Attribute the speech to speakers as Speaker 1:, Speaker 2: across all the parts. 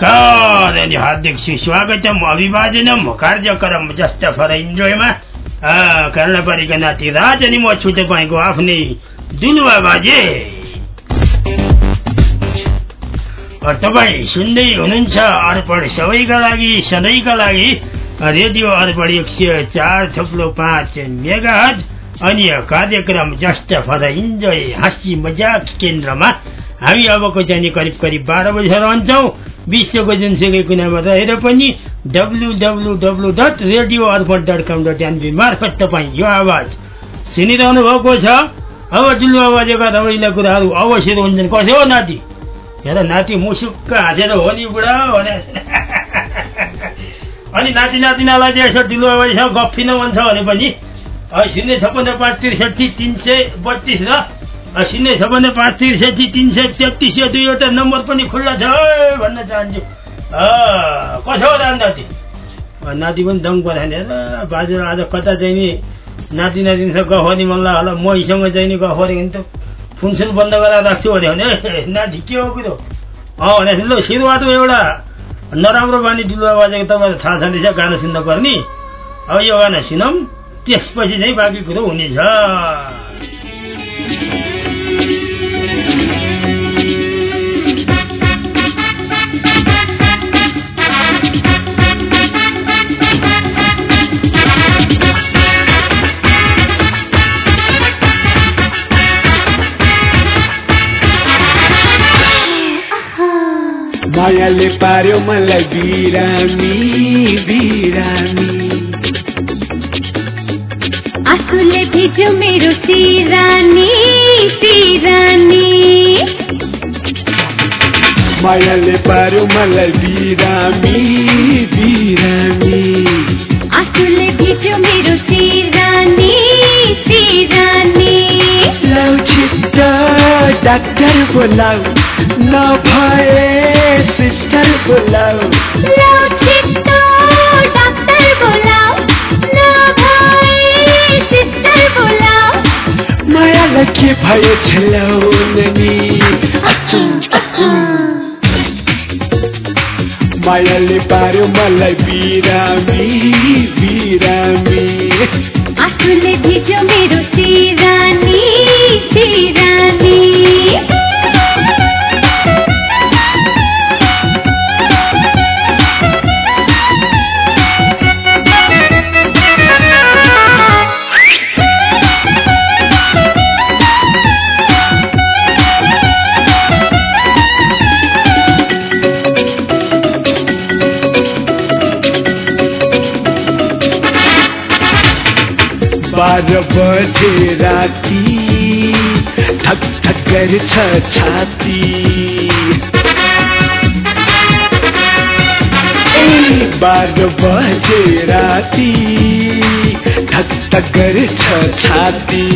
Speaker 1: अनि हार्दिक सुस्वागतम अभिवादनम कार्यक्रम जस्ता फर इन्जोयमा कर्णपरीका नाति राज अनि म छु तपाईँको आफ्नै दुलुवा बाजे तपाईँ सुन्दै हुनुहुन्छ अर्पण सबैका लागि सधैँका लागि रेडियो अर्पण एक सय चार थुप्लो पाँच मेगा अनि कार्यक्रम जस्ट फर इन्जोय हाँसी मजाक केन्द्रमा हामी अबको चाहिँ करिब करिब बाह्र बजी रहन्छौँ विश्वको जुनसुकै कुनामा रहेर पनि W W W dot radio Arpan dot com dot NP मार्फत तपाईँ यो आवाज सुनिरहनु भएको छ। अब जुल्लु आवाजका रमाइला कुराहरू अवश्य हुन्छन् कसो हो नाति? हेर नाति मुसुक्क हाँसेर हो नि बुढा अनि नाति नातिनालाई चाहिँ यसो ढिलो आवाजसँग गफिन मन छ भने पनि। शून्य छप्पन्न पाँच त्रिसठी तिन सय बत्तिस र शून्य छपन्न पाँच त्रिसठी तिन सय तेत्तिस यो दुईवटा नम्बर पनि खुल्ला छ भन्न चाहन्छु। कसो हो नाति नाति पनि दङ पठाउने र बाजेर आज कता चाहिँ नि नाति नातिसँग गफनी मलाई होला महीसँग चाहिँ नि गफरे भने त। फुनसुन बन्द गरेर राख्छु भने भने नाति के हो कुरो? अँ भने ल सुरुवातमा एउटा। नराम्रो बानी डुलुवा बाजेको तपाईँलाई थाहा छँदैछ गाना सुन्न पर्ने। अब यो गाना सुनौँ त्यसपछि चाहिँ बाँकी कुरो हुनेछ।
Speaker 2: मायाले पार्यो मलाई बिरामी बिरामी
Speaker 3: आँसुले भिज्यो मेरो सिरानी सिरानी
Speaker 2: मायाले पार्यो मलाई बिरामी बिरामी
Speaker 3: आँसुले भिज्यो मेरो सिरानी सिरानी
Speaker 2: लौ छिट्टा डाक्टर बोलाऊ नभए सिस्टर बोलाऊ
Speaker 3: लौ छिट्टो डाक्टर बोलाऊ नभए सिस्टर बोलाऊ
Speaker 2: के भयो छेलाउनी मायाले पार्यो मलाई बिरामी बिरामी।
Speaker 3: भिज्यो मेरो सिरानी। सिरानी
Speaker 2: बाह्र बजे राति थक थक गर्छ छाती। ए बाह्र बजे राति थक थक गर्छ छाती।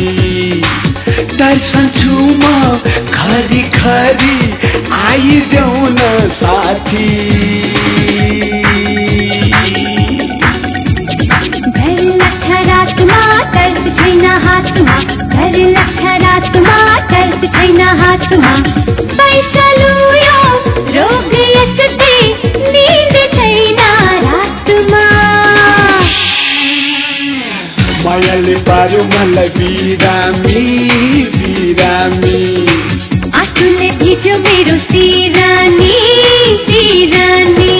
Speaker 2: दर्शन्छु म खरी खरी आइदेऊ न साथी।
Speaker 3: घर लाग्छ रातमा दर्द छैन हातमा घर लाग्छ रातमा दर्द छैन हातमा पैसा लुयो रोग यस्तै निद छैन रातमा
Speaker 2: मायाले पार्यो मलाई बिरामी बिरामी
Speaker 3: आँसुले भिज्यो मेरो सिरानी सिरानी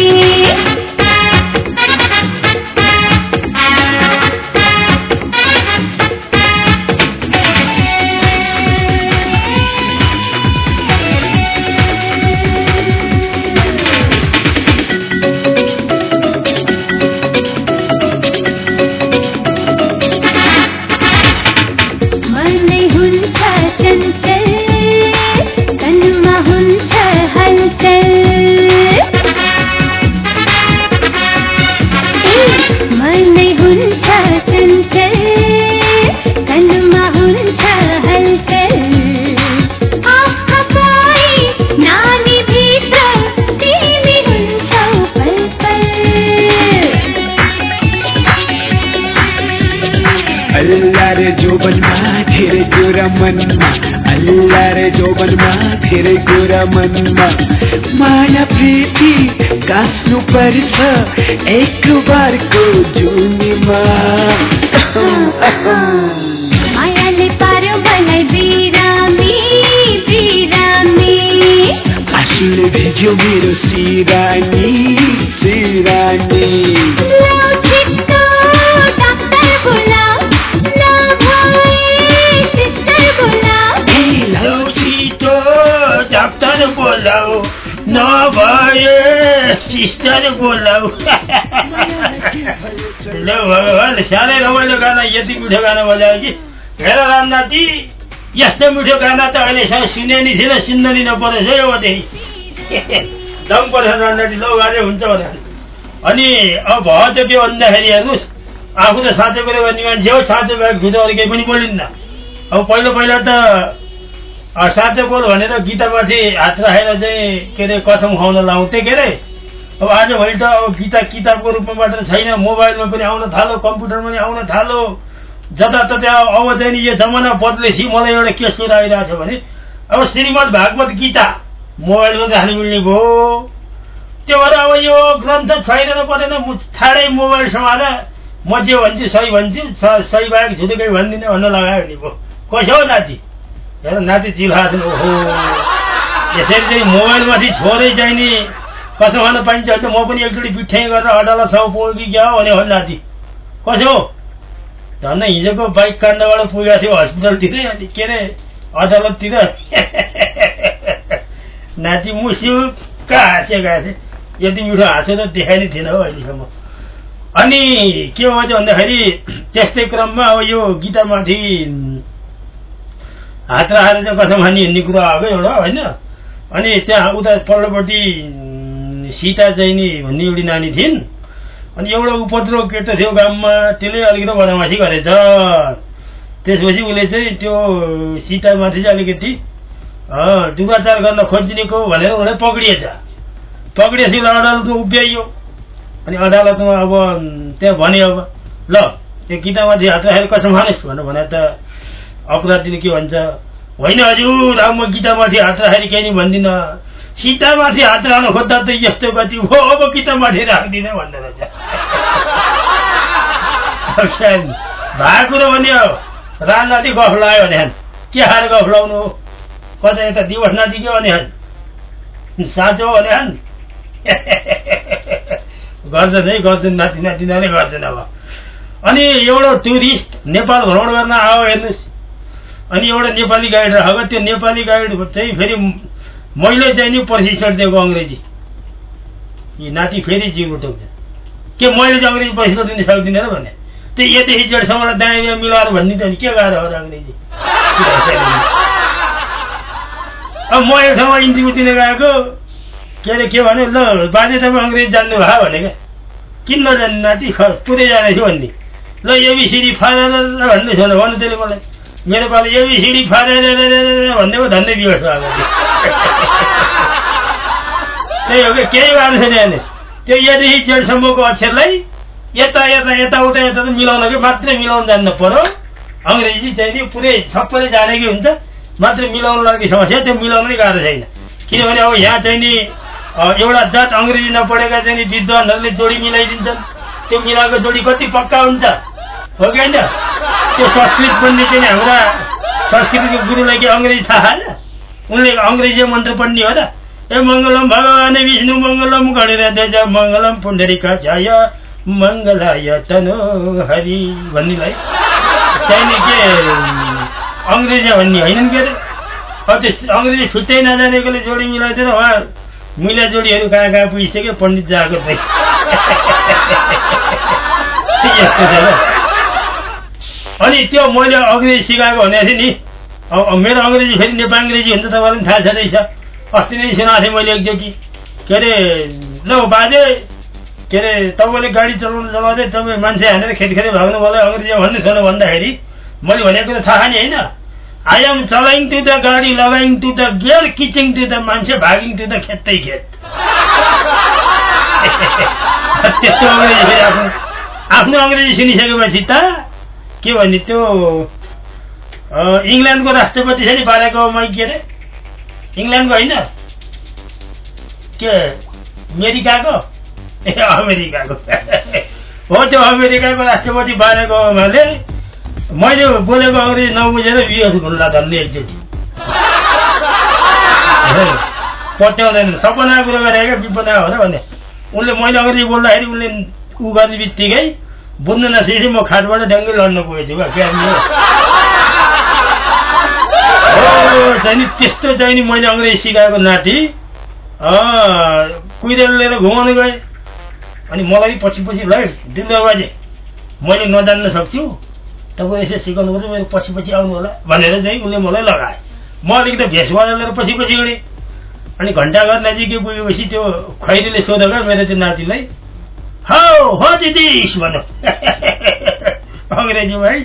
Speaker 2: माया प्रीति गाँच्नु पर्छ एक बारको जुनीमा।
Speaker 3: मायाले पार्यो मलाई बिरामी बिरामी।
Speaker 2: आँसुले भिज्यो मेरो सिरानी।
Speaker 3: नभए सिस्टर बोलाऊ
Speaker 2: ल
Speaker 1: भगवान् साह्रै रमाइलो गाना यति मिठो गाना बजायो कि हेर रामनाथजी यस्तो मिठो गाना त अहिलेसम्म सुने नि थिएन सुन्न नि नपरेछ है अबदेखि दम पर्छ रामनाथजी लौ गाडे हुन्छ भनेर अनि अब भयो त के भन्दाखेरि हेर्नुहोस् आफू त साँचो कुरो गर्ने मान्छे हो साँचो भएको खुद अरू केही पनि बोलिन्न अब पहिलो पहिला त साँचो बोल भनेर गीतामाथि हात राखेर चाहिँ के अरे कसम खुवाउन लाउँथे के अरे? अब आजभोलि त अब गीता किताबको रूपमा मात्र छैन मोबाइलमा पनि आउन थाल्यो कम्प्युटरमा पनि आउन थाल्यो। जताततै अब चाहिँ यो जमाना बदलेपछि मलाई एउटा के सुर आइरहेको छ भने अब श्रीमद् भागवत गीता मोबाइलमा राख्नु मिल्ने भयो। त्यो भएर अब यो ग्रन्थ छैन र परेन छाडै मोबाइल समाएर म जे भन्छु सही भन्छु सही बाहेक झुटो केही भन्दिनँ भन्न लगायो नि भयो। कसो हो नाति? हेर नाति छ ओहो यसरी चाहिँ मोबाइलमाथि छोरै चाहिँ नि कसो भन्न पाइन्छ भने म पनि एकचोटि बिठ्याइ गरेर अदालतसम्म पुग्यो कि क्या हो भने हो नाति कसो हो झन् हिजोको बाइक काण्डबाट पुगेको थियो हस्पिटलतिरै अनि के अरे अदालततिर नाति मुसुक्क हाँसेका थिए यति मिठो हाँसो त देखाइ थिएन हौ अहिलेसम्म अनि के भन्छ भन्दाखेरि त्यस्तै क्रममा अब यो गीतामाथि हात राखेर चाहिँ कसम खाने हिँड्ने कुरा आएको एउटा होइन? अनि त्यहाँ उता पल्लोपट्टि सीता चाहिँ नि भन्ने एउटी नानी थिइन्। अनि एउटा उपद्रो केटो थियो गाममा त्यसले अलिकति बदमासी गरेछ। त्यसपछि उसले चाहिँ त्यो सीतामाथि चाहिँ अलिकति दुराचार गर्न खोजिनेको भनेर उसलाई पक्रिएछ। पक्रिएपछि अदालतमा उभ्याइयो। अनि अदालतमा अब त्यहाँ भने अब ल त्यो किताबमाथि हात राखेर कसम खानुहोस् भनेर भने त अपराधीले के भन्छ? होइन हजुर अब म गीतामाथि हात राखेर केही नि भन्दिनँ। सीतामाथि हात राख्न खोज्दा त यस्तो गति हो अब गीतामाथि राख्दिनँ भन्दो रहेछ। भएको कुरो भने राजनाथी गफ लगायो भने के खाएर गफ लाउनु? हो कतै यता दिवस नाति के भने साँचो भने गर्छन् है गर्छन् नाति नाति नै गर्छन् अब। अनि एउटा टुरिस्ट नेपाल भ्रमण गर्न आयो हेर्नुहोस्। अनि एउटा नेपाली गाइड राखेको त्यो नेपाली गाइड चाहिँ फेरि मैले चाहिँ नि प्रशिक्षण दिएको अङ्ग्रेजी। यी नाति फेरि जिउ उठाउँछ के मैले चाहिँ अङ्ग्रेजी प्रशिक्षण दिन सक्दिनँ र भने? त्यो यदेखि जेठसम्म दायाँ मिलाएर भन्ने त के गाह्रो हो अङ्ग्रेजी? अब म एक ठाउँमा इन्टरभ्यू दिन गएको। के अरे के भने ल बाजे तपाईँ अङ्ग्रेजी जान्नु भयो भने क्या। किन नजान्ने नाति? पुरै थियो भन्ने? ल एबिसिडी फारेर भन्दै थियो भन्नु त्यसले मलाई। मेरो पालि एबिसिडी फारेर भन्दै पो धन्दै दिवस भएको त्यही हो कि केही गाह्रो छैन हेर्नुहोस् त्यो यदेखि जेठसम्मको अक्षरलाई यता यता यताउता यता त मिलाउन कि मात्रै मिलाउन जान्नु पर्यो। अङ्ग्रेजी चाहिँ नि पुरै सबैले जानेकै हुन्छ मात्रै मिलाउन लाग्ने समस्या त्यो मिलाउन गाह्रो छैन। किनभने अब यहाँ चाहिँ नि एउटा जात अङ्ग्रेजी नपढेका चाहिँ नि विद्वानहरूले जोडी मिलाइदिन्छन्। त्यो मिलाएको जोडी कति पक्का हुन्छ? हो कि होइन त्यो संस्कृत पढ्ने चाहिँ हाम्रा संस्कृतको गुरुलाई के अङ्ग्रेजी थाहा छैन उनले अङ्ग्रेजी मन्त्र पढ्ने हो र ए मङ्गलम भगवान् विष्णु मङ्गलम गरेर ध्वज मङ्गलम पुण्डरीका छाय मङ्गलाय तनो हरि भन्नेलाई। नि के अङ्ग्रेजी भन्ने होइनन् के अरे अब त्यो अङ्ग्रेजी छुट्टै नजानेकोले जोडी मिलाउँथेन उहाँ मिला जोडीहरू कहाँ कहाँ पुगिसक्यो पण्डित जाएको चाहिँ यस्तो छ अनि त्यो मैले अङ्ग्रेजी सिकाएको भनेको थिएँ नि। मेरो अङ्ग्रेजी फेरि नेपाल अङ्ग्रेजी हुन्छ तपाईँलाई पनि थाहा छ रहेछ अस्ति नै सुनाएको थिएँ मैले एकचोटि के अरे ल बाजे के अरे तपाईँले गाडी चलाउनु चलाउँदै तपाईँ मान्छे हानेर खेतखेती भाग्नु भयो अङ्ग्रेजी भन्नु छोड्नु भन्दाखेरि मैले भनेको त थाहा नि होइन। आई एम चलाइङ टु द गाडी लगाइङ टु द गियर किचिङ टु द मान्छे भागिङ टु द खेतै खेत। त्यस्तो अङ्ग्रेजी फेरि आफ्नो आफ्नो अङ्ग्रेजी सुनिसकेपछि त के भन्ने त्यो इङ्ल्यान्डको राष्ट्रपति छ नि बाह्रको मै के अरे? इङ्ल्यान्डको होइन? के? अमेरिकाको? ए अमेरिकाको। हो त्यो अमेरिकाको राष्ट्रपति बाह्रको उहाँले मैले बोलेको अङ्ग्रेजी नबुझेर बिएस हुनुला धन्ने एकचोटि। पट्याउँदैन। सपना कुरो गरेको विपदा हो र भने उनले मैले अङ्ग्रेजी बोल्दाखेरि उनले उ गर्ने बित्तिकै बुझ्नु नसिकेपछि म खाटबाट ड्याङ्गै लड्न पुगेछु क्या क्या नि हो। हो, चाहिँ नि त्यस्तो चाहिँ नि मैले अङ्ग्रेजी सिकाएको नाति कुहिरेर लिएर घुमाउनु गएँ। अनि मलाई पछि पछि ल दिनु बाजे मैले नजान्न सक्छु। तपाईँ यसो सिकाउनु पर्छ मेरो पछि पछि आउनु होला भनेर चाहिँ उसले मलाई लगाए। म अलिकति भेषवाला लिएर पछि पछि गएँ अनि घन्टाघर नजिकै पुगेपछि त्यो खैरीले क्या मेरो त्यो नातिलाई हौ हो दिदिस भनौँ अङ्ग्रेजीमा है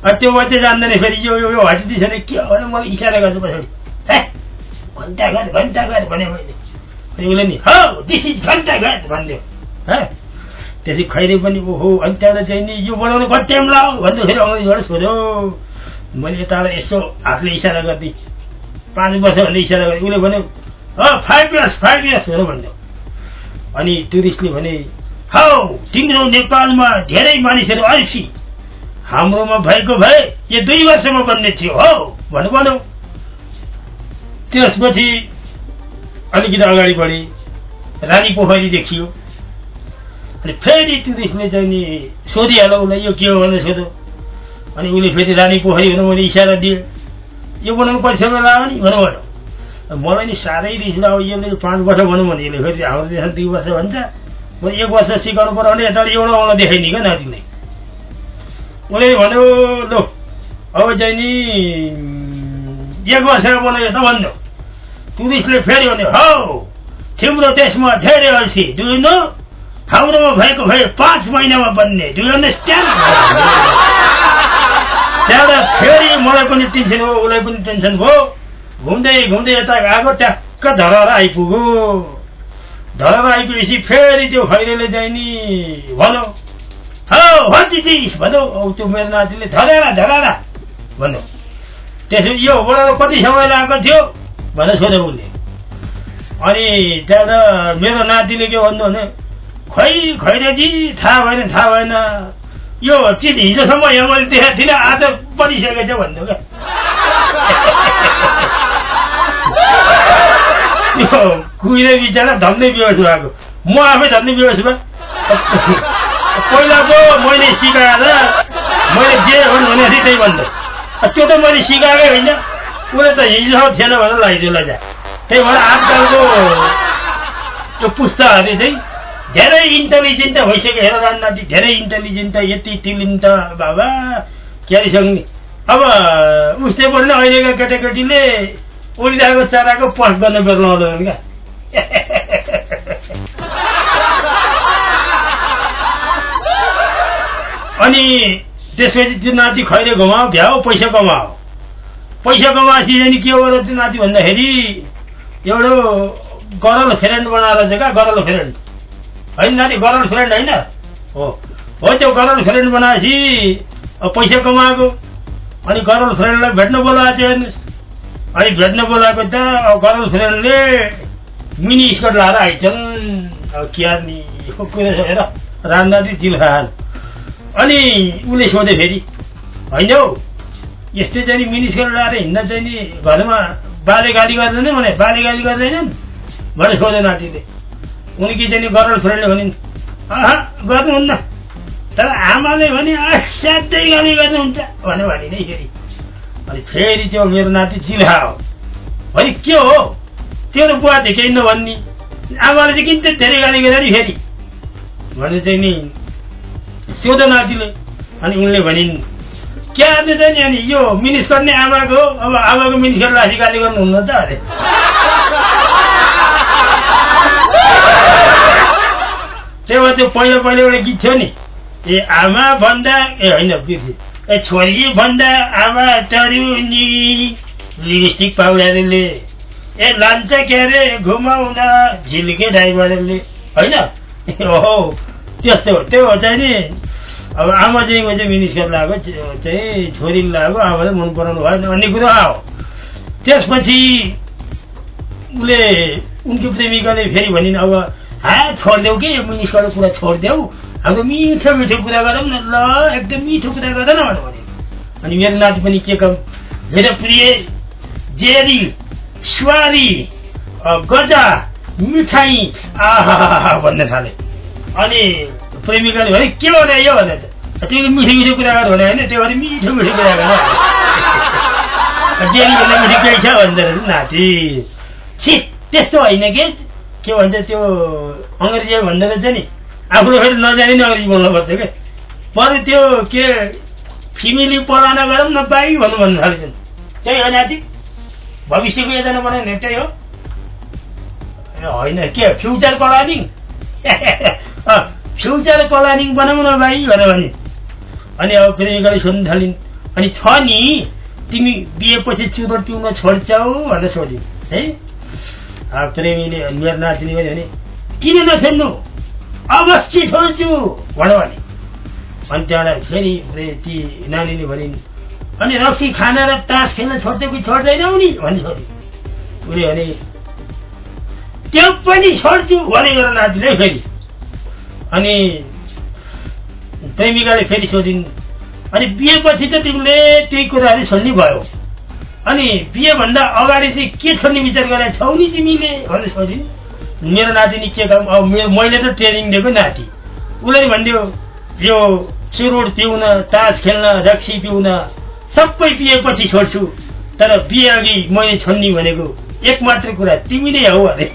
Speaker 1: अनि त्यो मात्रै जान्दैन फेरि यो यो हटिदिस भने के हो भने मलाई इसारा गर्छु पछाडि हे घन्टाघर घन्टाघर भने मैले अनि उसले नि हौ दिस इज घन्टाघर भनिदियो है त्यसै खैरे पनि ओहो अनि त्यहाँबाट चाहिँ नि यो बनाउनु कति टाइम लाग्यो भन्दै फेरि अङ्ग्रेजीबाट सोध्यो मैले यताबाट यसो हातले इसारा गरिदिएँ पाँच वर्ष भन्ने इसारा गरेँ उसले भन्यो फाइभ इयर्स फाइभ इयर्स हेर भन्यो अनि टुरिस्टले भने हौ तिम्रो नेपालमा धेरै मानिसहरू अल्छी हाम्रोमा भएको भए यो दुई वर्षमा बन्ने थियो हौ भन्नु भन्यो त्यसपछि अलिकति अगाडि बढे रानी पोखरी देखियो। अनि फेरि टुरिस्टले चाहिँ नि सोधिहाल्यो उसलाई यो के हो भनेर सोध्यो। अनि उसले फेरि रानी पोखरी भनेर मैले इसारा दिएँ यो बनाउनु समय लाग्यो नि भनौँ भन्यो मलाई नि साह्रै रिस लाग्यो यसले पाँच वर्ष भनौँ भने यसले फेरि हाम्रो देशमा दुई वर्ष भन्छ। एक वर्ष सिकाउनु पर्यो भने यता एउटा आउन देखाइने क्या नातिले उसले भन्यो लो। अब चाहिँ नि एक वर्षमा बनायो त भन्यो टुरिस्टले फेरि भन्यो हौ तिम्रो देशमा धेरै अल्छी दुई नो हाम्रोमा भएको भए पाँच महिनामा बन्ने डु अन्डरस्ट्यान्ड त्यहाँबाट फेरि मलाई पनि टेन्सन भयो उसलाई पनि टेन्सन भयो घुम्दै घुम्दै यता गएको ट्याक्क धराएर आइपुग्यो धराएर आइपुगेपछि फेरि त्यो खैरेले चाहिँ नि भन्यो हौ हति चिज भन्यो औ त्यो मेरो नातिले धराएर धराएर भन्यो त्यसो यो बोलाएर कति समय लागेको थियो भनेर सोध्यो उसले अनि त्यहाँबाट मेरो नातिले के भन्नु भने खै खैरेजी थाहा भएन थाहा भएन यो चिज हिजोसम्म यहाँ मैले देखाएको थिइनँ आज छ भन्नु क्या यो कुहिरे बिचरा धन्दै बेहोस भएको म आफै धन्दै बेहोस भयो पहिलाको मैले सिकाएर मैले जे भन्नु भने त्यही भन्नु त्यो त मैले सिकाएकै होइन उसले त हिजोसम्म थिएन भनेर लगाइदियो लजा त्यही भएर आजकलको यो पुस्ताहरू चाहिँ धेरै इन्टेलिजेन्ट त भइसक्यो हेर राजनाति धेरै इन्टेलिजेन्ट त यति तिलिन् त बाबा क्यारिसक्ने अब उसले पनि अहिलेका केटाकेटीले उडिरहेको चराको पस गर्न बेर्लाउँदैन क्या? अनि त्यसपछि त्यो नाति खैरे घुमाओ भ्याओ पैसा कमाओ पैसा कमाएपछि चाहिँ के हो र त्यो नाति भन्दाखेरि एउटा गरल फ्रेन्ड बनाएर चाहिँ क्या गरल फ्रेन्ड होइन नाति गरल फ्रेन्ड होइन? हो। हो त्यो गरल फ्रेन्ड बनाएपछि पैसा कमाएको अनि गरल फ्रेन्डलाई भेट्न बोलाएको थियो अनि भेट्न बोलाएको त अब फ्रेन्डले मिनी स्कर्ट लाएर आइछन् अब के नि यो कुरो छ हेर रामदाती जिल्खाहाल अनि उसले सोधे फेरि होइन हौ यस्तै चाहिँ मिनी स्कर्ट लाएर हिँड्दा चाहिँ नि घरमा बाले गाली गर्दैन भने बाले गाली गर्दैनन्? भनेर सोधे नातिले। उनकी चाहिँ नि गरल फ्रेन्डले भनिन् अह गर्नुहुन्न। तर आमाले भने असाध्यै गाली गर्नुहुन्छ भने भने नै फेरि। अनि फेरि त्यो मेरो नाति चिल्हा हो भने के हो? त्यो त बुवा चाहिँ केही नभन्ने। आमाले चाहिँ किन चाहिँ धेरै गाली गरे नि फेरि। भने चाहिँ नि सोध नातिले अनि उनले भनिन् क्या चाहिँ नि अनि यो मिनिस गर्ने आमाको अब आमाको मिनिस गरेर लासी गाली गर्नुहुन्न त अरे। त्यही भएर त्यो पहिलो पहिलो एउटा गीत थियो नि ए आमा भन्दा ए होइन बिर्से ए छोरी भन्दा आमा चर्यो नि। लिपस्टिक पाउडारले। ए लान्छ के अरे घुमाउन झिल्के ड्राइभरले। होइन? हो त्यस्तो हो त्यो हो चाहिँ नि। अब आमा चाहिँ चाहिँ मिनिस्टर लगाएको चाहिँ छोरीले लगाएको आमाले मन पराउनु भएन भन्ने कुरो आयो। त्यसपछि उसले उनकी प्रेमिकाले फेरि भनिन् अब हा छोडिदेऊ कि यो मिनिस्टरको कुरा छोडिदेऊ। हाम्रो मिठो मिठो कुरा गरौँ न ल एकदम मिठो कुरा गर न भनेर भने अनि मेरो नाति पनि के कम मेरो प्रिय जेरी सुवारी गजा मिठाई आहा भन्न थाले अनि प्रेमिकाले भने के भने यो भने तिमीले मिठो मिठो कुरा गर भने होइन त्यो भने मिठो मिठो कुरा गर जेरी भन्दा मिठो केही छ रहेछ नाति छि त्यस्तो होइन के के भन्छ त्यो अङ्ग्रेजी भन्दो रहेछ नि आफूले फेरि नजाने नि अङ्ग्रेजी बोल्नुपर्छ क्या बरु त्यो के फिमेली पलाना गरौँ न बाई भन्नु भन्नु थालेछन्। त्यही हो नाति। भविष्यको योजना बनाउने त्यही हो। होइन के फ्युचर प्लानिङ? फ्युचर प्लानिङ बनाउन भाइ भनेर भने। अनि अब प्रेमिकाले सोध्नु थालिन्। अनि छ नि तिमी बिहेपछि चुरोट पिउन छोड्छौ भनेर सोध्यो। है? प्रेमीले मेरो नातिनी पनि भने किन नछोड्नु? अवश्य छोड्छु भन्यो भने अनि त्यहाँबाट फेरि ती नानीले भनिन् अनि रक्सी खाना र तास खेल्न छोड्छ कि छोड्दैनौ नि भनी सोध्यो उसले भने त्यो पनि छोड्छु भने मेरो नातिले फेरि अनि प्रेमिकाले फेरि सोधिन् अनि बिहेपछि त तिमीले त्यही कुराहरू छोड्ने भयो अनि बिहेभन्दा अगाडि चाहिँ के छोड्ने विचार गरेका छौ नि तिमीले भनेर सोधिन् मेरो नातिनी के काम अब मेरो मैले त ट्रेनिङ दिएको नाति उसले भनिदियो यो चुरोट पिउन तास खेल्न रक्सी पिउन सबै बिहेपछि छोड्छु तर बिहे अघि मैले छोड्ने भनेको एक मात्र कुरा तिमी नै हौ अरे।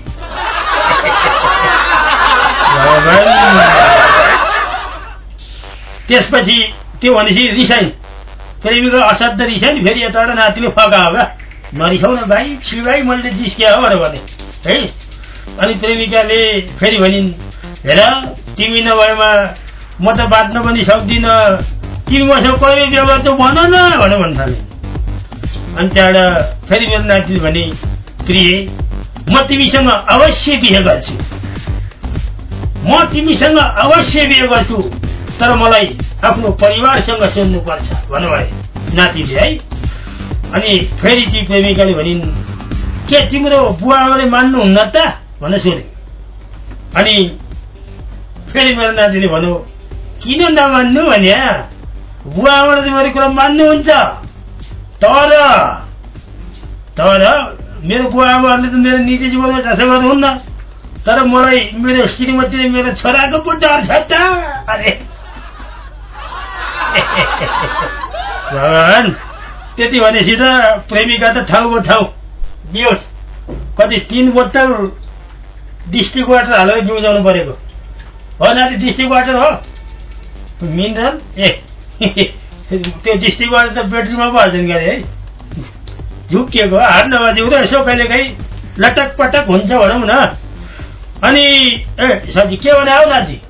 Speaker 1: त्यसपछि त्यो भनेपछि रिसाइ प्रेमीको असाध्य रिसाइ नि फेरि यताबाट नातिले फका होगा नरिसाउ न भाइ छि भाइ मैले जिस्किया हो भने है अनि प्रेमिकाले फेरि भनिन् हेर तिमी नभएमा म त बाँच्न पनि सक्दिनँ। तिमी मसँग कहिले व्यवहार त भन न भनेर भन्न अनि त्यहाँबाट फेरि मेरो नातिले भने प्रिय म तिमीसँग अवश्य बिहे गर्छु। म तिमीसँग अवश्य बिहे गर्छु तर मलाई आफ्नो परिवारसँग सोध्नुपर्छ भन्नुभयो नातिले है। अनि फेरि ती प्रेमिकाले भनिन् के तिम्रो बुवा आमाले मान्नुहुन्न त? भनेर सोधे अनि फेरि मेरो नातिले भन्यो किन नमान्नु भने बुवा आमाले त मेरो कुरा मान्नुहुन्छ। तर तर मेरो बुवा आमाहरूले त मेरो निजी जीवनमा चासो गर्नुहुन्न। तर मलाई मेरो श्रीमतीले मेरो छोराको पो डर छ त। अरे। भगवान् त्यति भनेपछि त प्रेमिका त ठाउँको ठाउँ। दियोस् कति तिन बोतल डिस्ट्रिक्ट वाटर हालेर बिउजाउनु परेको हो नाति डिस्ट्रिक्ट वाटर हो? मिनरल? ए त्यो डिस्ट्रिक्ट वाटर त ब्याट्रीमा पो हाल्छन् गरे है। झुक्किएको हात नबाजेको त यसो कहिले काहीँ लटक पटक हुन्छ भनौँ न। अनि ए साथी के भने आऊ नाति?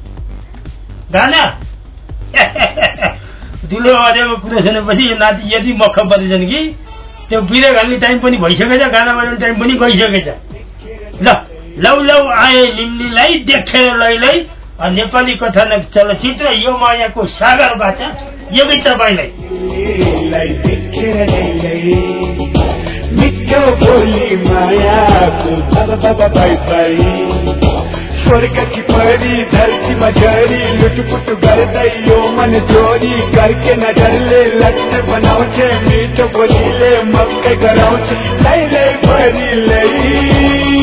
Speaker 1: गाना दुलो बजेको कुरो सुनेपछि यो नाति यति मख परेछन् कि त्यो बिरे घाल्ने टाइम पनि भइसकेछ गाना बजाउने टाइम पनि गइसकेछ। ल। लौ लौ आए लिम्लीलाई देखे लैलै। नेपाली कथानक चलचित्र यो मायाको सागरबाट
Speaker 2: यो पनि तपाईँलाई स्वर्ग की परी धरती मझरी लुटपुट गर्दै यो मन जोरी करके नजरले लट्ट बनाउँछ मिठो बोलीले मकै गराउँछ। लै लै लै।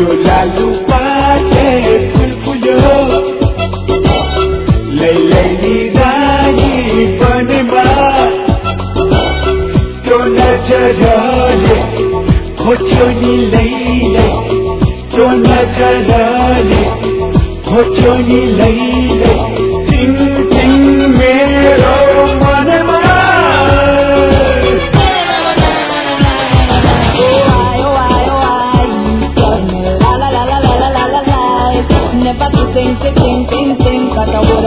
Speaker 4: yo ya lupa que kulku yo lay lay ni dani panima to na chadale khocho ni lay lay to
Speaker 2: na chadale khocho ni lay lay ten ten ten ten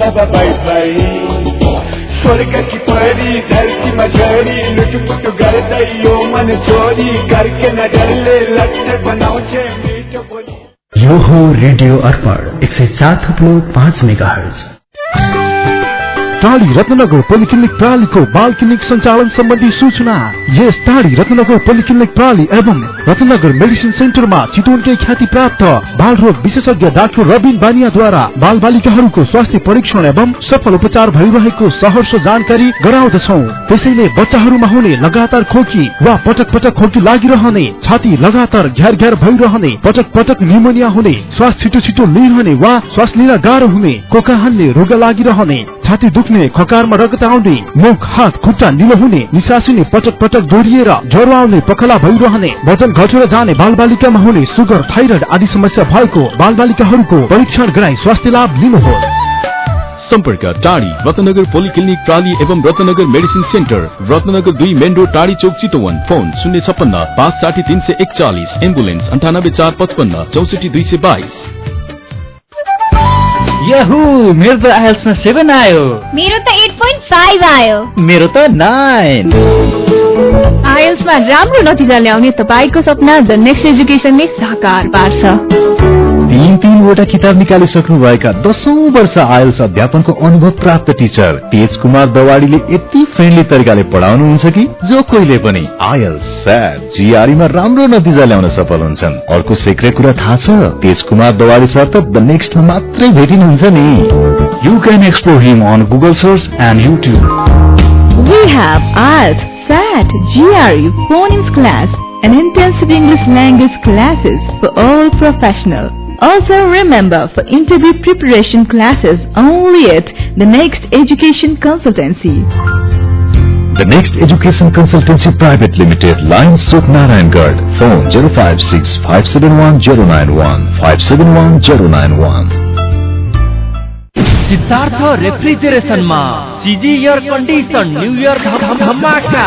Speaker 2: बाई स्वर्गकी परी गर्दै यो मन चोरी गर्के नडरले लट्टे बनाउँछ मिठो बोली
Speaker 5: यो हो रेडियो अर्पण एक सय चार थुप्लो पाँच मेगा हर्ज टाढी रत्नगर पोलिक्लिनिक प्रणालीको बाल क्लिनिक सञ्चालन सम्बन्धी सूचना। यस टाढी रत्नगर पोलिक्लिनिक प्रणाली एवं रत्नगर मेडिसिन सेन्टरमा चितवनकै ख्याति प्राप्त बाल रोग विशेषज्ञ डाक्टर रबिन बानियाद्वारा बाल बालिकाहरूको स्वास्थ्य परीक्षण एवं सफल उपचार भइरहेको सहर्ष जानकारी गराउँदछौ। त्यसैले बच्चाहरूमा हुने लगातार खोकी वा पटक पटक खोकी लागिरहने छाती लगातार घ्यार घ्यार भइरहने पटक पटक निमोनिया हुने श्वास छिटो छिटो लिइरहने वा श्वास लिन गाह्रो हुने कोका हान्ने रोग लागिरहने छाती दुख्ने खकारमा रगत आउने मुख हात खुट्टा निलो हुने निसासिने पटक पटक दोहोरिएर ज्वरो आउने पखला भइरहने वजन घटेर जाने बाल बालिकामा हुने सुगर थाइरोइड आदि समस्या भएको बाल बालिकाहरूको परीक्षण गराई स्वास्थ्य लाभ लिनुहोस्।
Speaker 6: सम्पर्क टाढी रत्नगर पोलिक्लिनिक प्राली एवं रत्नगर मेडिसिन सेन्टर रत्नगर दुई मेन रोड टाढी चौक चितवन फोन शून्य छप्पन्न पाँच साठी तिन सय एकचालिस एम्बुलेन्स अन्ठानब्बे चार पचपन्न चौसठी दुई सय बाइस।
Speaker 5: याहु मेरो त आइएल्समा सेभेन आयो।
Speaker 3: मेरो त एट पोइन्ट फाइभ आयो।
Speaker 5: मेरो त नाइन।
Speaker 7: आइएल्समा राम्रो नतिजा ल्याउने तपाईँको सपना द नेक्स्ट एजुकेसनले साकार पार्छ।
Speaker 5: तीन तीनवटा किताब निकालिसक्नुभएका दशौं वर्ष आइएल्स अध्यापनको अनुभव प्राप्त टिचर तेज कुमार दवाडीले यति फ्रेन्डली तरिकाले पढाउनुहुन्छ कि जो कोहीले पनि आइएल्स स्याट जीआरईमा राम्रो नतिजा ल्याउन सफल हुन्छन्। अर्को सेक्रेट कुरा थाहा छ तेज कुमार दवाडी सर त द नेक्स्टमा मात्रै भेटिनुहुन्छ नि। You can explore him on Google search and YouTube
Speaker 7: We have IELTS, SAT, GRE, phonics class, and intensive English language classes for all professional. Also remember for interview preparation classes only at the Next Education Consultancy.
Speaker 5: The Next Education Consultancy Private Limited, Lines Suk Narayangarh, phone 056 571 091 571 091.
Speaker 8: Siddhartha रेफ्रिजरेसनमा CG air condition new year धमाका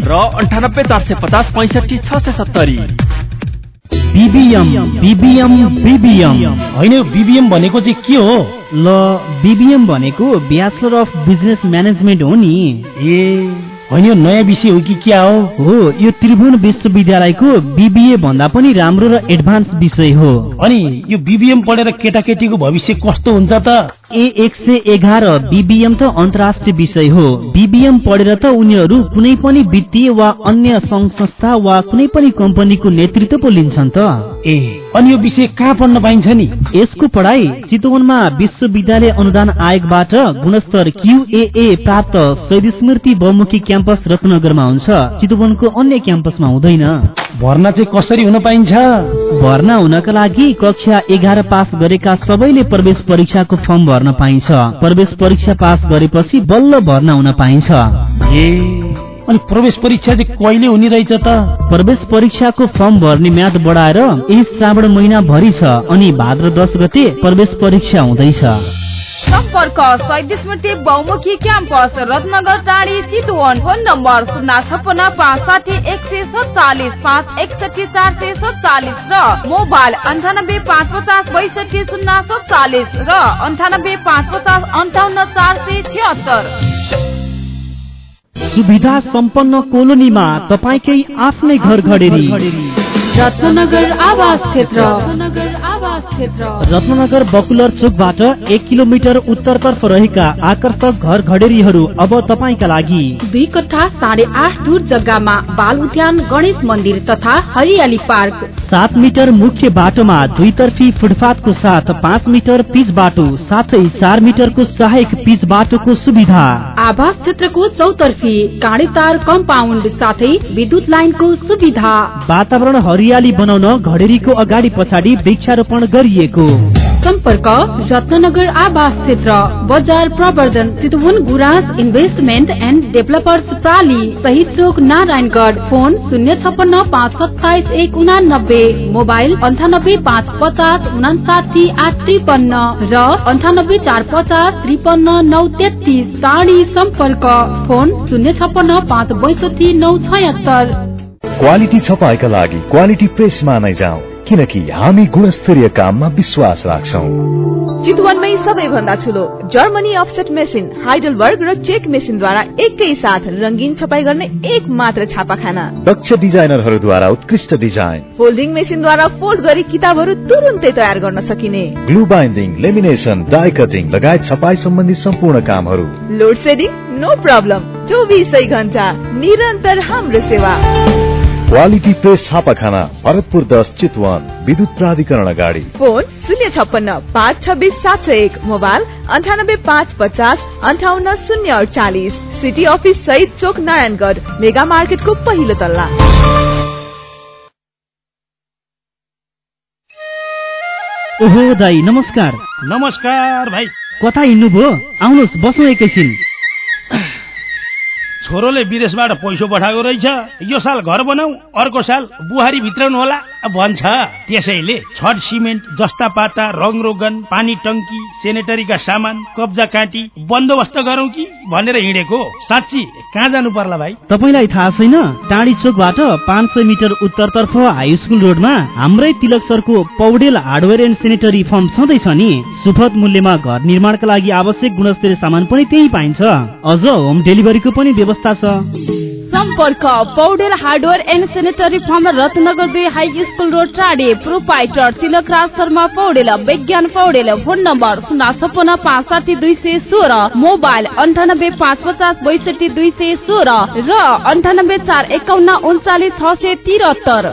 Speaker 9: र अन्ठानब्बे चार सय पचास पैँसठी छ सय सत्तरी।
Speaker 10: BBM BBM BBM होइन बिबिएम भनेको चाहिँ के हो? ल बिबिएम भनेको ब्याचलर अफ बिजनेस म्यानेजमेन्ट हो नि। ए। होइन यो नयाँ विषय हो कि क्या हो? हो यो त्रिभुवन विश्वविद्यालयको बिबिए भन्दा पनि राम्रो र एडभान्स विषय हो। अनि यो बिबिएम पढेर केटाकेटीको भविष्य कस्तो हुन्छ त? ए एक सय एघार बिबिएम त अन्तर्राष्ट्रिय विषय हो। बिबिएम पढेर त उनीहरू कुनै पनि वित्तीय वा अन्य संघ संस्था वा कुनै पनि कम्पनीको नेतृत्व पो लिन्छन् त। ए अनि यो विषय कहाँ पढ्न पाइन्छ नि? यसको पढाइ चितवनमा विश्वविद्यालय अनुदान आयोगबाट गुणस्तर क्युएए प्राप्त शहीद स्मृति बहुमुखी क्याम्पस रत्नगरमा हुन्छ चितवनको अन्य क्याम्पसमा हुँदैन। भर्ना चाहिँ कसरी हुन पाइन्छ? भर्ना हुनका लागि कक्षा एघार पास गरेका सबैले प्रवेश परीक्षाको फर्म भर्न पाइन्छ। प्रवेश परीक्षा पास गरेपछि बल्ल भर्ना हुन पाइन्छ। अनि प्रवेश परीक्षा चाहिँ कहिले हुने रहेछ त? प्रवेश परीक्षाको फर्म भर्ने म्याद बढाएर यही श्रावण महिना भरि छ अनि भाद्र दस गते प्रवेश परीक्षा हुँदैछ।
Speaker 11: सम्पर्क शहीद स्मृति बहुमुखी क्याम्पस रत्नगर टाढी चितवन फोन नम्बर शून्य छप्पन्न पाँच साठी एक सय सत्तालिस पाँच एकसठी चार सय सत्तालिस र मोबाइल अन्ठानब्बे पाँच पचास बैसठी शून्य सत्तालिस र अन्ठानब्बे पाँच पचास अन्ठाउन्न चार सय छिहत्तर।
Speaker 10: सुविधा सम्पन्न कोलोनीमा तपाईँकै आफ्नै घर घडेरी।
Speaker 11: रत्नगर आवास क्षेत्र। क्षेत्र।
Speaker 10: रत्नगर बकुलर चोकबाट एक किलोमिटर उत्तरतर्फ रहेका आकर्षक घर घडेरीहरू अब तपाईँका लागि।
Speaker 11: दुई कट्ठा साढे आठ दूर जग्गामा बाल उद्यान गणेश मन्दिर तथा हरियाली पार्क।
Speaker 10: सात मिटर मुख्य बाटोमा दुईतर्फी फुटपाथको साथ पाँच मिटर पिच बाटो साथै चार मिटरको सहायक पिच बाटोको सुविधा।
Speaker 11: आवास क्षेत्रको चौतर्फी काँडे तार कम्पाउन्ड साथै विद्युत लाइनको सुविधा।
Speaker 10: वातावरण हरियाली बनाउन घडेरीको अगाडि पछाडि वृक्षारोपण गरिएको।
Speaker 11: सम्पर्क रत्नगर आवास क्षेत्र बजार प्रवर्धन Chitwan Gurans investment and developers प्राली Shahid Chowk Narayangarh phone शून्य छप्पन्न पाँच सत्ताइस एक उनानब्बे मोबाइल अन्ठानब्बे पाँच पचास उनासाठी आठ त्रिपन्न र अन्ठानब्बे चार पचास त्रिपन्न नौ तेत्तिस टाढी सम्पर्क फोन शून्य छप्पन्न पाँच बैसठी नौ छयत्तर।
Speaker 12: क्वालिटी छपाईका लागि क्वालिटी प्रेसमा नै जाउँ किनकि हामी गुणस्तरीय काममा विश्वास राख्छौ।
Speaker 7: चितवनमै सबैभन्दा ठुलो जर्मनी अफसेट मेसिन हाइडलबर्ग र चेक मेसिनद्वारा एकै साथ रङ्गीन छपाई गर्ने एक मात्र छापाखाना।
Speaker 12: दक्ष डिजाइनरहरूद्वारा उत्कृष्ट डिजाइन।
Speaker 7: फोल्डिङ मेसिनद्वारा फोल्ड गरी किताबहरू तुरुन्तै तयार गर्न सकिने।
Speaker 12: Glue binding lamination die cutting लगायत छपाई सम्बन्धी सम्पूर्ण कामहरू।
Speaker 7: Load shedding no problem. चौबिसै घन्टा निरन्तर हाम्रो सेवा।
Speaker 12: क्वालिटी प्रेस छापाखाना भरतपुर दस चितवन विद्युत प्राधिकरण अगाडि।
Speaker 7: फोन शून्य छप्पन्न पाँच छब्बिस सात सय एक मोबाइल अन्ठानब्बे पाँच पचास अन्ठाउन्न शून्य अडचालिस। सिटी अफिस सहित चोक नारायणगढ मेगा मार्केटको पहिलो तल्ला।
Speaker 10: ओहो दाई नमस्कार।
Speaker 1: नमस्कार भाइ।
Speaker 10: कता हिँड्नुभयो? आउनुहोस् बसौँ एकैछिन
Speaker 1: छोरोले विदेशबाट पैसो पठाएको रहेछ। यो साल घर बनाऊ अर्को साल बुहारी भित्राउनु होला भन्छ। त्यसैले छट सिमेन्ट जस्ता पाता रङ रोगन पानी टङ्की सेनेटरीका सामान कब्जा काँटी बन्दोबस्त गरौँ कि भनेर हिँडेको? साँच्ची कहाँ जानु पर्ला भाइ?
Speaker 10: तपाईँलाई थाहा छैन टाढी चोकबाट पाँच सय मिटर उत्तरतर्फ हाई स्कुल रोडमा हाम्रै तिलक सरको Paudel hardware and sanitary firm छँदैछ नि। सुपथ मूल्यमा घर निर्माणका लागि आवश्यक गुणस्तरीय सामान पनि त्यही पाइन्छ। अझ होम डेलिभरीको पनि व्यवस्था छ।
Speaker 11: सम्पर्क Paudel hardware and sanitary firm Ratnagar दुई हाई स्कुल रोड टाढे proprietor Tilak Raj Sharma Paudel Bigyan Paudel phone number शून्य छप्पन्न पाँच साठी दुई सय सोह्र मोबाइल अन्ठानब्बे पाँच पचास बैसठी दुई सय सोह्र र अन्ठानब्बे चार एकाउन्न उन्चालिस छ सय तिहत्तर।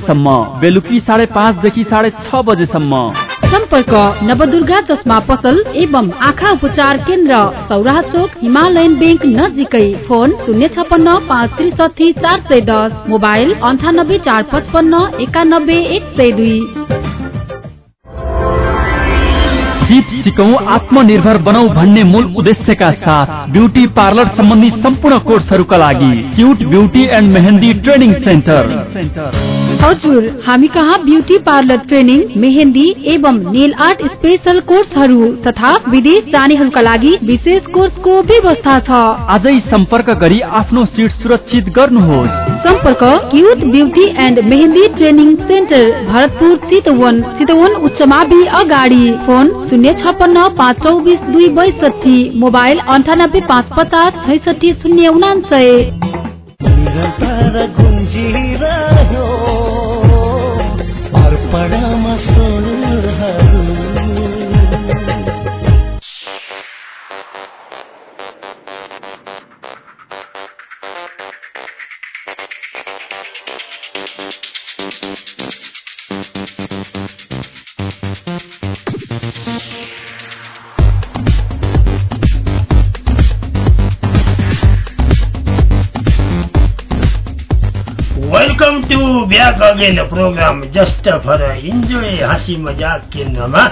Speaker 9: बजेसम्म। बेलुकी साढे पाँचदेखि साढे छ बजेसम्म।
Speaker 11: सम्पर्क नवदुर्गा चस्मा पसल एवं आँखा उपचार केन्द्र सौराहा चोक हिमालयन ब्याङ्क नजिकै। फोन शून्य छपन्न पाँच त्रिसठी चार सय दस। मोबाइल अन्ठानब्बे चार पचपन्न एकानब्बे एक सय दुई।
Speaker 9: सिप सिकौं आत्मनिर्भर बनाऊ भन्ने मूल उद्देश्यका साथ ब्युटी पार्लर सम्बन्धी सम्पूर्ण कोर्सहरूका लागि cute beauty and mehndi training centre.
Speaker 11: हजुर हामी कहाँ ब्युटी पार्लर ट्रेनिङ मेहेन्दी एवं नेल आर्ट स्पेशल कोर्सहरू तथा विदेश जानेहरूका लागि विशेष कोर्सको व्यवस्था छ।
Speaker 9: आजै सम्पर्क गरी आफ्नो सिट सुरक्षित गर्नुहोस्।
Speaker 11: सम्पर्क cute beauty and mehndi training centre Bharatpur Chitwan Chitwan उच्च मावि अगाडि। फोन शून्य छपन्न पाँच चौबिस दुई बैसठी मोबाइल अन्ठानब्बे पाँच पचास छैसठी शून्य उनान्सय।
Speaker 1: Back again programme just for enjoy हाँसी मजाक केन्द्रमा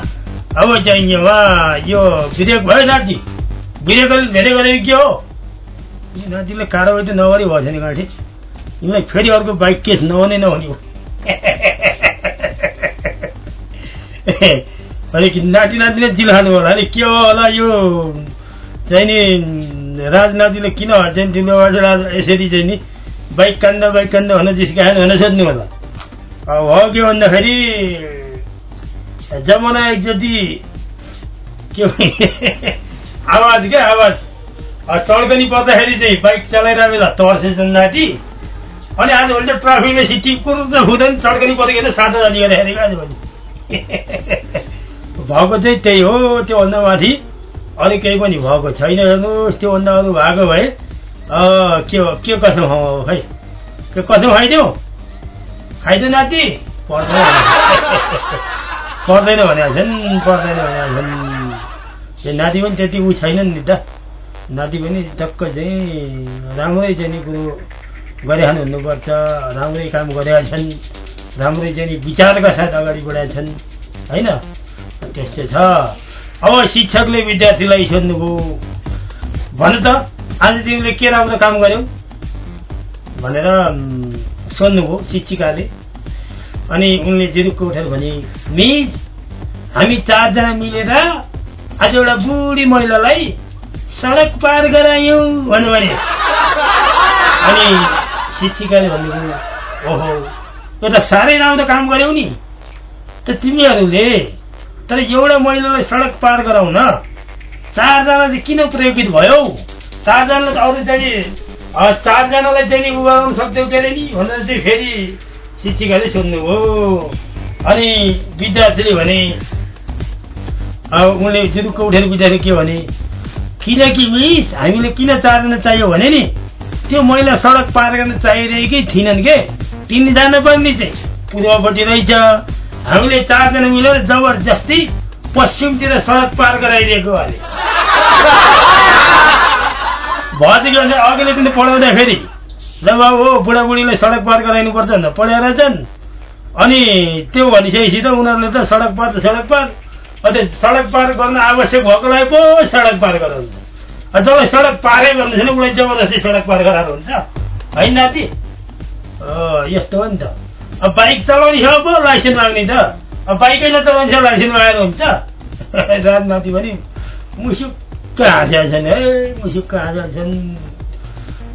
Speaker 1: अब चाहिँ उहाँ यो ब्रेक भयो नाति अलिक धेरै गरेको के हो नातिले कारवाही त नगरी भएछ नि गाँठी यिनलाई फेरि अर्को बाइक केस नहुने नहुने हो अलिक नाति नातिले दिलानु होला अलिक के हो होला यो चाहिँ नि राजनातिले किन दिनु राज यसरी चाहिँ नि बाइक कान्द बाइक कान्द भन्न जिस्काएन भन्न सोध्नु होला अब हो के भन्दाखेरि जमाना एकचोटि के आवाज क्या आवाज. अब चड्कनी पर्दाखेरि चाहिँ बाइक चलाइरहेको बेला तर्सेछन् नाति. अनि आजभोलि त ट्राफिकले सिटी कुरुद्ध हुँदैन चड्कनी परेको सातो जाने गर्दाखेरि आजभोलि भएको चाहिँ त्यही हो त्योभन्दा माथि अरू केही पनि भएको छैन हेर्नुहोस् त्योभन्दा अरू भएको भए के हो के कसो हो खै के कसो खाइदियो खाइदियो नाति पर्दैन पर्दैन भनेको छन् पर्दैन भनेको छन् त्यो नाति पनि त्यति ऊ छैनन् नि त नाति पनि टक्क चाहिँ राम्रै चाहिँ नि कुरो गरिरहनु हुनुपर्छ राम्रै काम गरेका छन् राम्रै चाहिँ नि विचारका साथ अगाडि बढाएका छन् होइन त्यस्तो छ अब शिक्षकले विद्यार्थीलाई सोध्नुभयो भन त आज तिमीले के राम्रो काम गर्यौ भनेर सोध्नुभयो शिक्षिकाले अनि उनले जिरुक्क उठेर भने मिस हामी चारजना मिलेर आज एउटा बुढी महिलालाई सडक पार गरायौँ भन्नु भने अनि शिक्षिकाले भन्नुभयो ओहो यो त साह्रै राम्रो काम गर्यौ नि त तिमीहरूले तर एउटा महिलालाई सडक पार गराउन चारजना चाहिँ किन प्रयोगित भयो चारजनालाई त अरू चाहिँ चारजनालाई चाहिँ उ गराउन सक्थ्यौ के अरे नि भनेर चाहिँ फेरि शिक्षिकाले सोध्नुभयो अनि विद्यार्थीले भने उनले जुरुक्क उठेर विद्यार्थी के भने किनकि मिस? हामीले किन चारजना चाहियो भने नि? त्यो महिला सडक पार गर्न चाहिरहेकै थिएनन् के? तिनजना पनि चाहिँ पूर्वपट्टि रहेछ। हामीले चारजना मिलेर जबरजस्ती पश्चिमतिर सडक पार गराइदिएको अरे। भने अघिल्लो दिन पढाउँदाखेरि जब हो बुढाबुढीलाई सडक पार गराइनुपर्छ भनेर पढाएर रहेछन् अनि त्यो भनिसकेपछि त उनीहरूले त सडक पार सडक पार अन्त सडक पार गर्न आवश्यक भएकोलाई पो सडक पार गराउँछ। जब सडक पारै गर्नु छैन उसलाई जबरजस्ती सडक पार गराएर हुन्छ। होइन नाति? यस्तो हो नि त। अब बाइक चलाउने छ पो लाइसेन्स माग्ने त। अब बाइकै नचलाउने छ लाइसेन्स मागेर हुन्छ। राजनाति पनि मुसुक्क हाँसेका छन् है मुसुक्क हाँसेका छन्।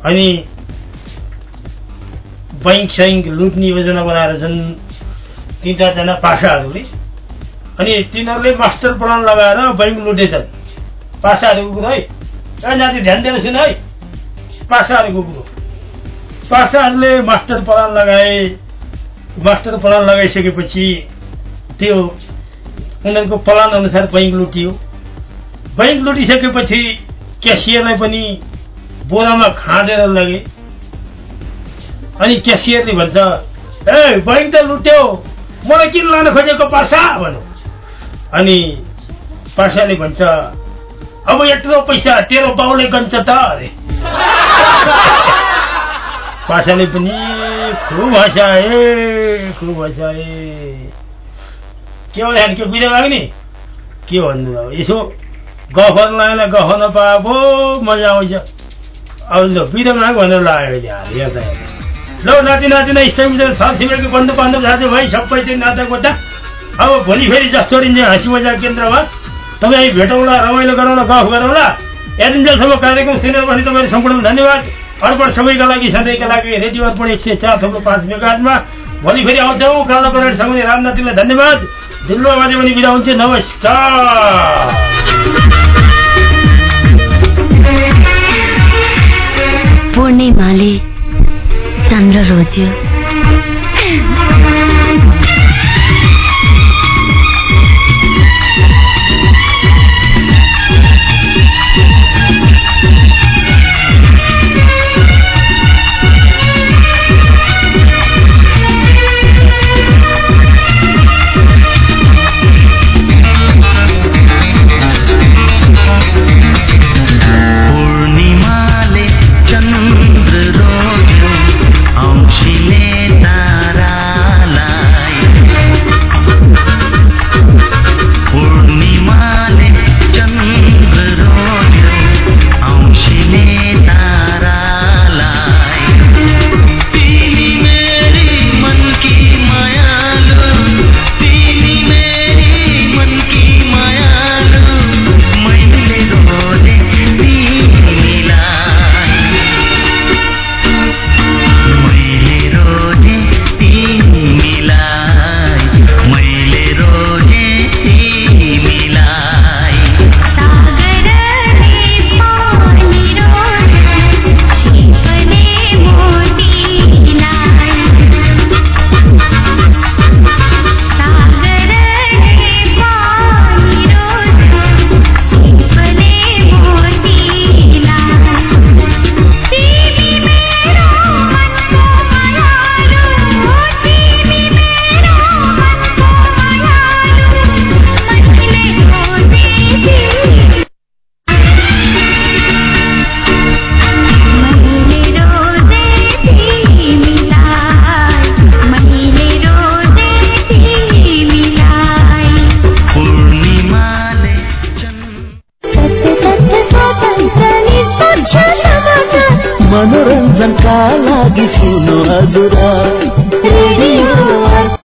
Speaker 1: अनि बैङ्क सैङ्क लुट्ने योजना बनाएर छन् तिन चारजना पासाहरूले। अनि तिनीहरूले मास्टर प्लान लगाएर बैङ्क लुटेछन्। पासाहरूको कुरो है। ए नाति ध्यान दिएर सुन है। पासाहरूको कुरो। पासाहरूले मास्टर प्लान लगाए मास्टर प्लान लगाइसकेपछि त्यो उनीहरूको प्लान अनुसार बैङ्क लुटियो। बैङ्क लुटिसकेपछि क्यासियरलाई पनि बोरामा खाँदेर लगे। अनि क्यासियरले भन्छ ए बैङ्क त लुट्यो मलाई किन लान खोजेको पासा? भनौँ अनि पासाले भन्छ अब यत्रो पैसा तेरो बाउले गन्छ त अरे। पासाले पनि खुब हँसाए खुब हँसाए के हो यहाँ के लाग्यो नि? के भन्नु अब यसो गफ नपाए पो मजा आउँछ अब बिदा लाग्यो भनेर लाग्यो हेर्दा ल नाति नातिना इष्टमित्र छर छिमेकी बन्धु बान्धव साथीभाइ सबै चाहिँ नाता गोटा अब भोलि फेरि चाहिँ हाँसी मजा केन्द्रमा तपाईँ भेटौँला रमाइलो गरौँला गफ गरौँला यतिन्जेलसम्म कार्यक्रम सुनेर पनि तपाईँहरू सम्पूर्ण धन्यवाद अर्पण सबैका लागि सधैँका लागि रेडियो अर्पण एक सय चार थप्लो पाँच मेगाटमा भोलि फेरि आउँछौँ कालो करेन्ट रामनाथीलाई धन्यवाद दिल्लो बाजे पनि बिदा हुन्छ नमस्कार
Speaker 13: 这是我